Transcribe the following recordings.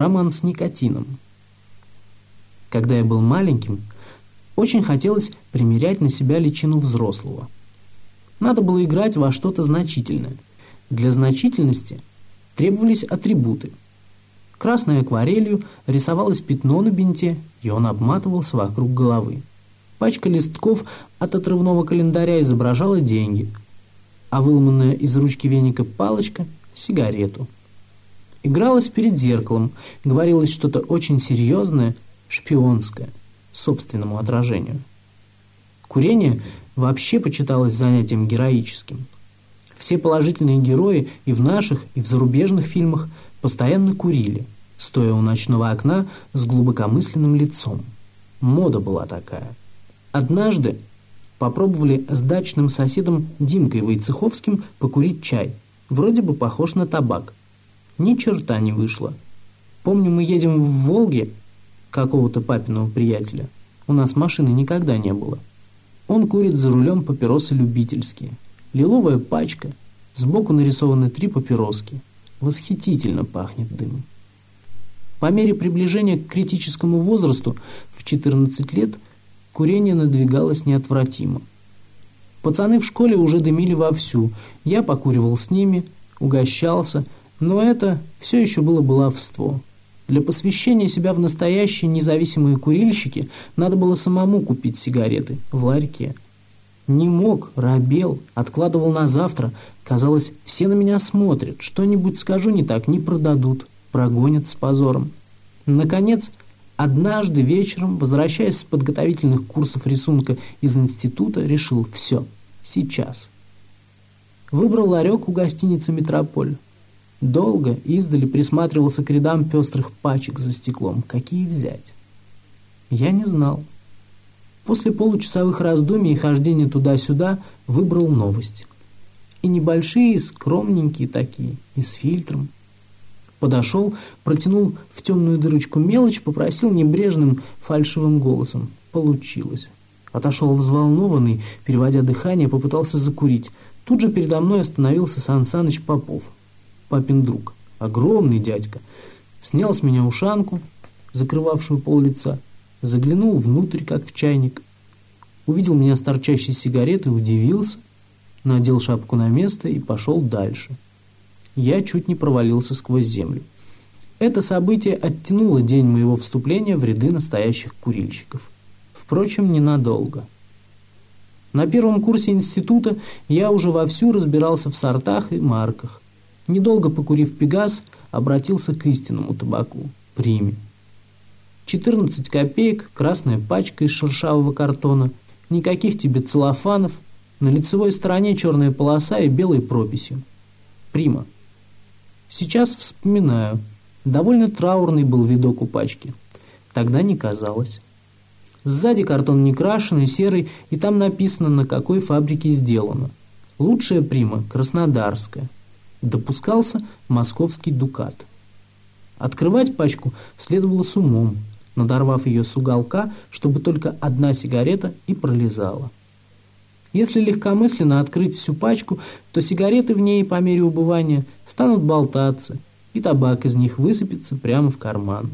роман с никотином. Когда я был маленьким, очень хотелось примерять на себя личину взрослого. Надо было играть во что-то значительное. Для значительности требовались атрибуты. Красной акварелью рисовалось пятно на бинте, и он обматывался вокруг головы. Пачка листков от отрывного календаря изображала деньги, а выломанная из ручки веника палочка – сигарету – Игралась перед зеркалом, говорилось что-то очень серьезное, шпионское, собственному отражению. Курение вообще почиталось занятием героическим. Все положительные герои и в наших, и в зарубежных фильмах постоянно курили, стоя у ночного окна с глубокомысленным лицом. Мода была такая. Однажды попробовали с дачным соседом Димкой Войцеховским покурить чай. Вроде бы похож на табак. Ни черта не вышло. Помню, мы едем в Волге какого-то папиного приятеля. У нас машины никогда не было. Он курит за рулем папиросы любительские. Лиловая пачка, сбоку нарисованы три папироски. Восхитительно пахнет дымом. По мере приближения к критическому возрасту в 14 лет курение надвигалось неотвратимо. Пацаны в школе уже дымили вовсю. Я покуривал с ними, угощался – но это все еще было баловство. Для посвящения себя в настоящие независимые курильщики надо было самому купить сигареты в ларьке. Не мог, робел, откладывал на завтра. Казалось, все на меня смотрят. Что-нибудь скажу не так, не продадут, прогонят с позором. Наконец, однажды вечером, возвращаясь с подготовительных курсов рисунка из института, решил все, сейчас. Выбрал ларек у гостиницы «Метрополь». Долго издали присматривался к рядам пестрых пачек за стеклом. Какие взять? Я не знал. После получасовых раздумий и хождения туда-сюда выбрал новости. И небольшие, скромненькие такие, и с фильтром. Подошел, протянул в темную дырочку мелочь, попросил небрежным фальшивым голосом. Получилось. Отошел взволнованный, переводя дыхание, попытался закурить. Тут же передо мной остановился Сан Саныч Попов – папин друг, огромный дядька, снял с меня ушанку, закрывавшую пол лица, заглянул внутрь, как в чайник, увидел меня с торчащей сигаретой, удивился, надел шапку на место и пошел дальше. Я чуть не провалился сквозь землю. Это событие оттянуло день моего вступления в ряды настоящих курильщиков. Впрочем, ненадолго. На первом курсе института я уже вовсю разбирался в сортах и марках. Недолго покурив пегас, обратился к истинному табаку – приме. 14 копеек, красная пачка из шершавого картона, никаких тебе целлофанов, на лицевой стороне черная полоса и белой прописью. Прима. Сейчас вспоминаю. Довольно траурный был видок у пачки. Тогда не казалось. Сзади картон не крашеный, серый, и там написано, на какой фабрике сделано. Лучшая прима – краснодарская допускался московский дукат. Открывать пачку следовало с умом, надорвав ее с уголка, чтобы только одна сигарета и пролезала. Если легкомысленно открыть всю пачку, то сигареты в ней по мере убывания станут болтаться, и табак из них высыпется прямо в карман.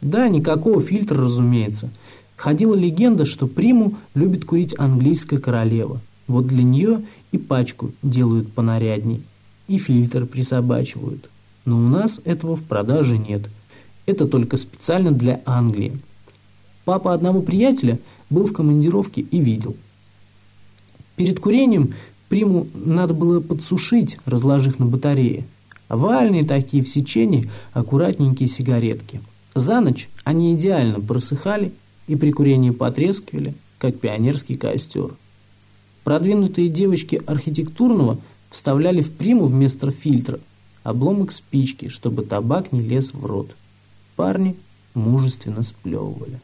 Да, никакого фильтра, разумеется. Ходила легенда, что приму любит курить английская королева. Вот для нее и пачку делают понарядней и фильтр присобачивают. Но у нас этого в продаже нет. Это только специально для Англии. Папа одного приятеля был в командировке и видел. Перед курением приму надо было подсушить, разложив на батарее. Овальные такие в сечении, аккуратненькие сигаретки. За ночь они идеально просыхали и при курении потрескивали, как пионерский костер. Продвинутые девочки архитектурного – вставляли в приму вместо фильтра обломок спички, чтобы табак не лез в рот. Парни мужественно сплевывали.